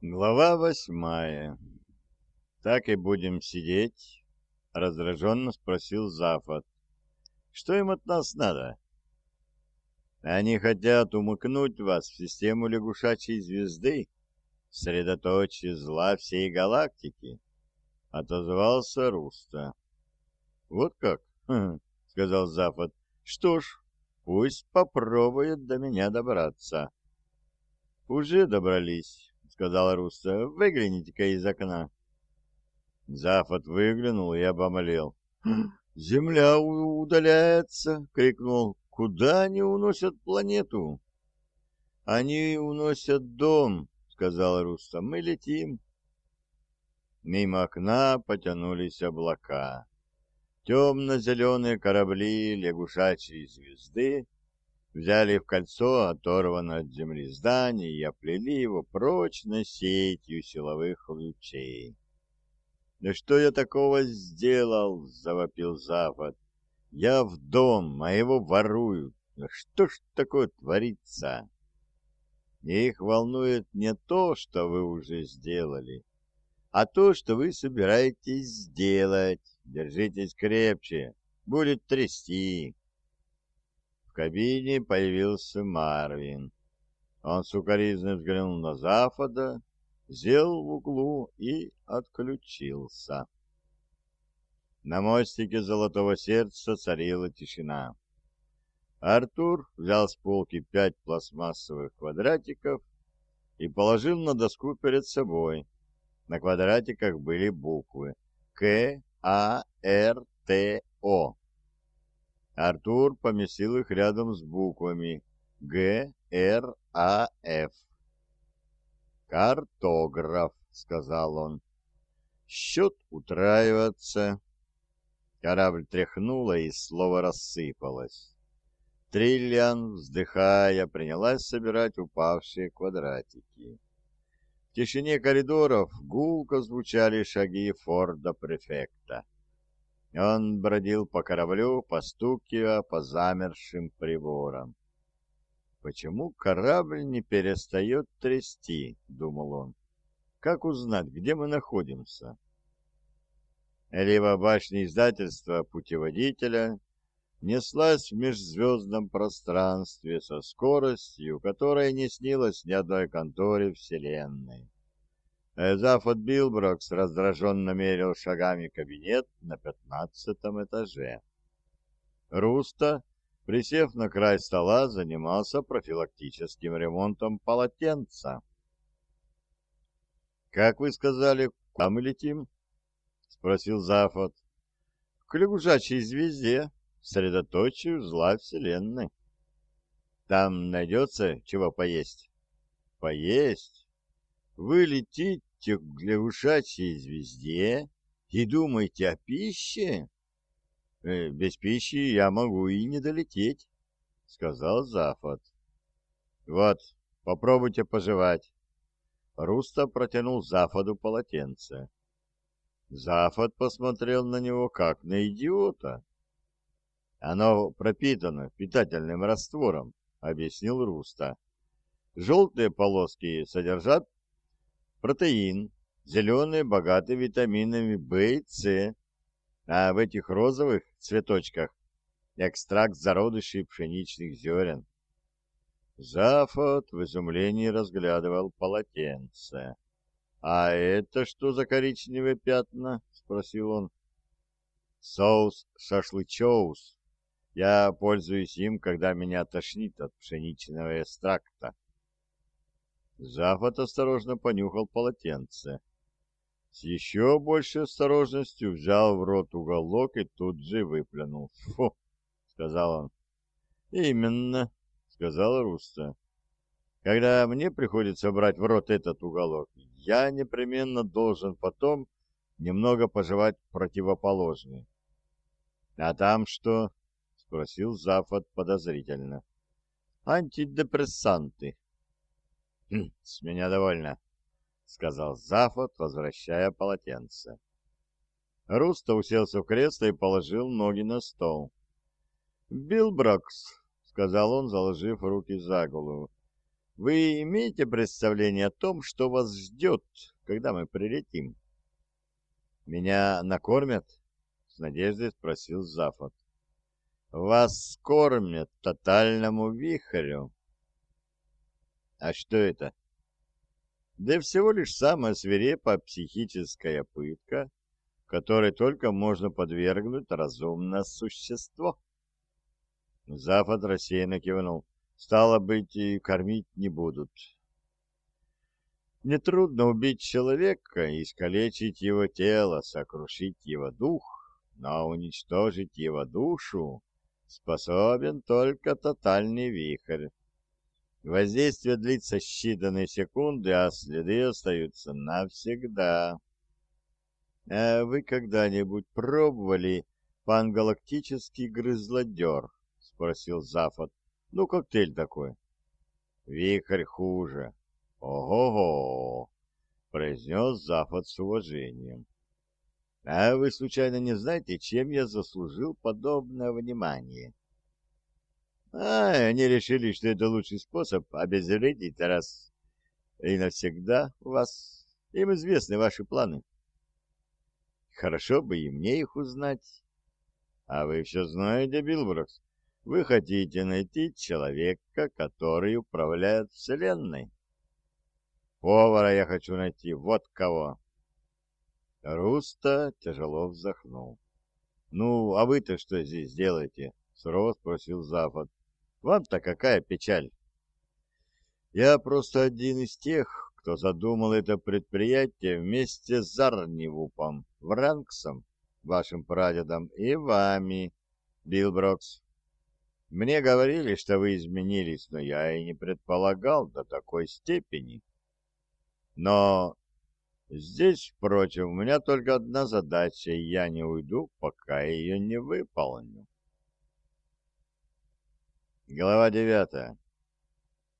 Глава восьмая. «Так и будем сидеть?» — раздраженно спросил Зафот. «Что им от нас надо?» «Они хотят умыкнуть вас в систему лягушачьей звезды, средоточие зла всей галактики», — отозвался Руста. «Вот как?» — сказал Зафот. «Что ж, пусть попробует до меня добраться». «Уже добрались» сказал Руста. «Выгляните-ка из окна». Зафот выглянул и обомлел. «Земля удаляется!» — крикнул. «Куда они уносят планету?» «Они уносят дом», — сказал Руста. «Мы летим». Мимо окна потянулись облака. Темно-зеленые корабли лягушачьей звезды взяли в кольцо оторванное от земли здание и оплели его прочной сетью силовых лучей. «Да что я такого сделал?» — завопил Запад. «Я в дом, а его воруют. Что ж такое творится?» Их волнует не то, что вы уже сделали, а то, что вы собираетесь сделать. Держитесь крепче, будет трясти кабине появился Марвин. Он сукоризно взглянул на Зафода, сел в углу и отключился. На мостике Золотого Сердца царила тишина. Артур взял с полки пять пластмассовых квадратиков и положил на доску перед собой. На квадратиках были буквы К, А, Р, Т, О. Артур поместил их рядом с буквами Г, Р, А, Ф. «Картограф», — сказал он. «Счет утраивается». Корабль тряхнула, и слово рассыпалось. Триллиан, вздыхая, принялась собирать упавшие квадратики. В тишине коридоров гулко звучали шаги Форда-префекта. Он бродил по кораблю, постукивая по замершим приборам. «Почему корабль не перестает трясти?» — думал он. «Как узнать, где мы находимся?» Либо башня издательства «Путеводителя» неслась в межзвездном пространстве со скоростью, которая не снилась ни одной конторе Вселенной. Зафот Билброкс раздраженно мерил шагами кабинет на пятнадцатом этаже. Руста, присев на край стола, занимался профилактическим ремонтом полотенца. «Как вы сказали, куда мы летим?» — спросил Зафот. «К лягушачьей звезде, средоточию зла Вселенной. Там найдется чего поесть?» «Поесть? Вы летите к лягушачьей звезде и думаете о пище? Э, без пищи я могу и не долететь, — сказал Зафот. Вот, попробуйте пожевать. Руста протянул Зафоду полотенце. Зафот посмотрел на него как на идиота. Оно пропитано питательным раствором, — объяснил Руста. Желтые полоски содержат протеин, зеленые богаты витаминами В и С, а в этих розовых цветочках экстракт зародышей пшеничных зерен. Зафот в изумлении разглядывал полотенце. «А это что за коричневые пятна?» — спросил он. «Соус шашлычоус. Я пользуюсь им, когда меня тошнит от пшеничного экстракта», Зафот осторожно понюхал полотенце. С еще большей осторожностью взял в рот уголок и тут же выплюнул. «Фу!» — сказал он. «Именно», — сказал Руста. «Когда мне приходится брать в рот этот уголок, я непременно должен потом немного пожевать противоположный». «А там что?» — спросил Зафот подозрительно. «Антидепрессанты», «Хм, «С меня довольно», — сказал Зафот, возвращая полотенце. Руста уселся в кресло и положил ноги на стол. «Билл Брокс», — сказал он, заложив руки за голову, — вы имеете представление о том, что вас ждет, когда мы прилетим? Меня накормят? С надеждой спросил Зафот. Вас кормят тотальному вихрю. А что это? Да всего лишь самая свирепая психическая пытка, которой только можно подвергнуть разумное существо. Зафот рассеянно кивнул. Стало быть, и кормить не будут. Нетрудно убить человека, искалечить его тело, сокрушить его дух, но уничтожить его душу способен только тотальный вихрь. Воздействие длится считанные секунды, а следы остаются навсегда. А вы когда-нибудь пробовали пангалактический грызлодер? — спросил Зафот. — Ну, коктейль такой. — Вихрь хуже. — Ого-го! — произнес Зафот с уважением. — А вы случайно не знаете, чем я заслужил подобное внимание? — а, они решили, что это лучший способ обезвредить раз и навсегда вас. Им известны ваши планы. Хорошо бы и мне их узнать. А вы все знаете, Билброкс. Вы хотите найти человека, который управляет Вселенной. Повара я хочу найти, вот кого. Руста тяжело вздохнул. «Ну, а вы-то что здесь делаете?» — сурово спросил Запад. Вам-то какая печаль? Я просто один из тех, кто задумал это предприятие вместе с Зарнивупом, Вранксом, вашим прадедом, и вами, Билброкс. Мне говорили, что вы изменились, но я и не предполагал до такой степени. Но здесь, впрочем, у меня только одна задача, и я не уйду, пока ее не выполню. Глава 9.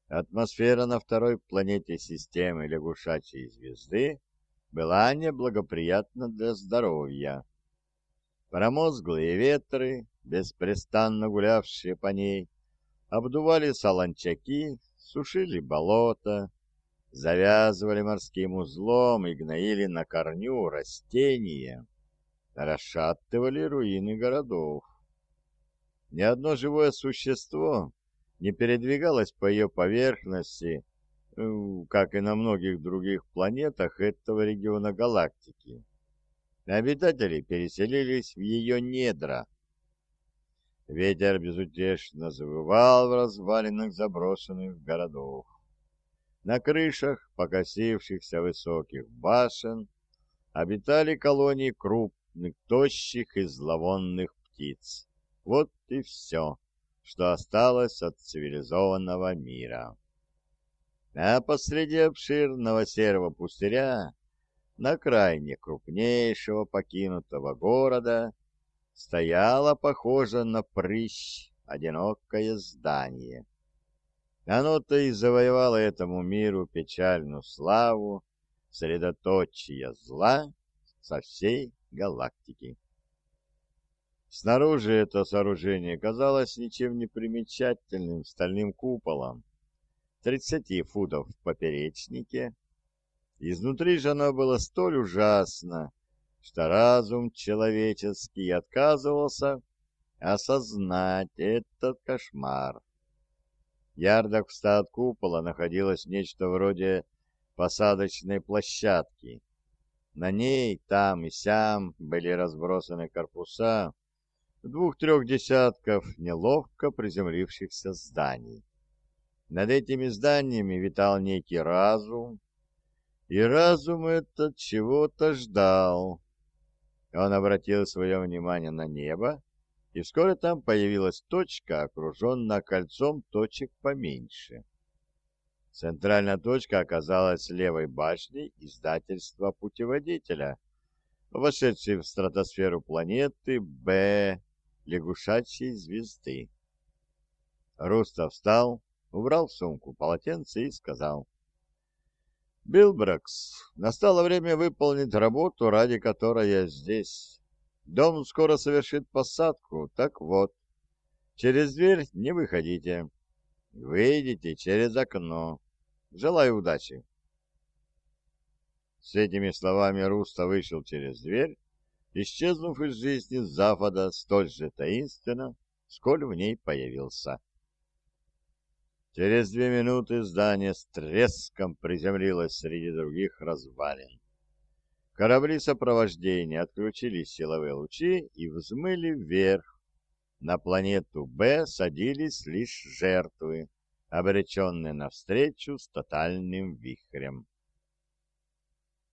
Атмосфера на второй планете системы лягушачьей звезды была неблагоприятна для здоровья. Промозглые ветры, беспрестанно гулявшие по ней, обдували солончаки, сушили болото, завязывали морским узлом и гноили на корню растения, расшатывали руины городов. Ни одно живое существо не передвигалось по ее поверхности, э, как и на многих других планетах этого региона галактики. Обитатели переселились в ее недра. Ветер безутешно завывал в развалинах заброшенных городов. На крышах покосившихся высоких башен обитали колонии крупных, тощих и зловонных птиц. Вот и все, что осталось от цивилизованного мира. А посреди обширного серого пустыря, на крайне крупнейшего покинутого города, стояло, похоже на прыщ, одинокое здание. Оно-то и завоевало этому миру печальную славу, средоточие зла со всей галактики. Снаружи это сооружение казалось ничем не примечательным стальным куполом, 30 футов в поперечнике. Изнутри же оно было столь ужасно, что разум человеческий отказывался осознать этот кошмар. Ярдок в ста от купола находилось нечто вроде посадочной площадки. На ней там и сям были разбросаны корпуса, двух-трех десятков неловко приземлившихся зданий. Над этими зданиями витал некий разум, и разум этот чего-то ждал. Он обратил свое внимание на небо, и вскоре там появилась точка, окруженная кольцом точек поменьше. Центральная точка оказалась левой башней издательства путеводителя, вошедшей в стратосферу планеты Б лягушачьей звезды. Руста встал, убрал в сумку полотенце и сказал. «Билбракс, настало время выполнить работу, ради которой я здесь. Дом скоро совершит посадку, так вот. Через дверь не выходите. Выйдите через окно. Желаю удачи. С этими словами Руста вышел через дверь, исчезнув из жизни Запада столь же таинственно, сколь в ней появился. Через две минуты здание с треском приземлилось среди других развалин. Корабли сопровождения отключили силовые лучи и взмыли вверх. На планету Б садились лишь жертвы, обреченные навстречу с тотальным вихрем.